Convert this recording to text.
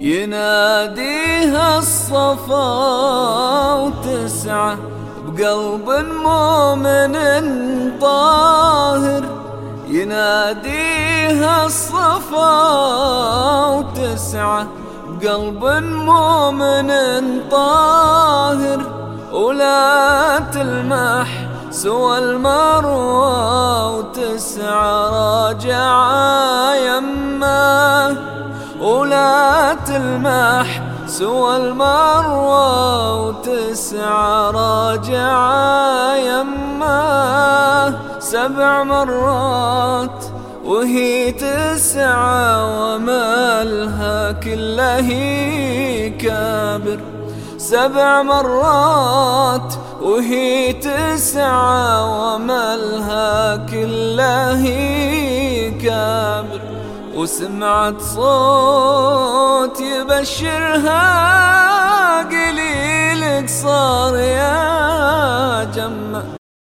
يناديها الصفا وتسعة بقلب مؤمن طاهر. يناديها الصفا وتسعة بقلب مؤمن طاهر. ولا تلمح سوى المروى وتسعى راجعة يمه ولا تلمح سوى المروى وتسعى راجعة يمه سبع مرات وهي تسعى ومالها كله كابر. سبع مرات وهي تسعى ومالها كله كابر. وسمعت صوت يبشرها قليلك صار يا جمال.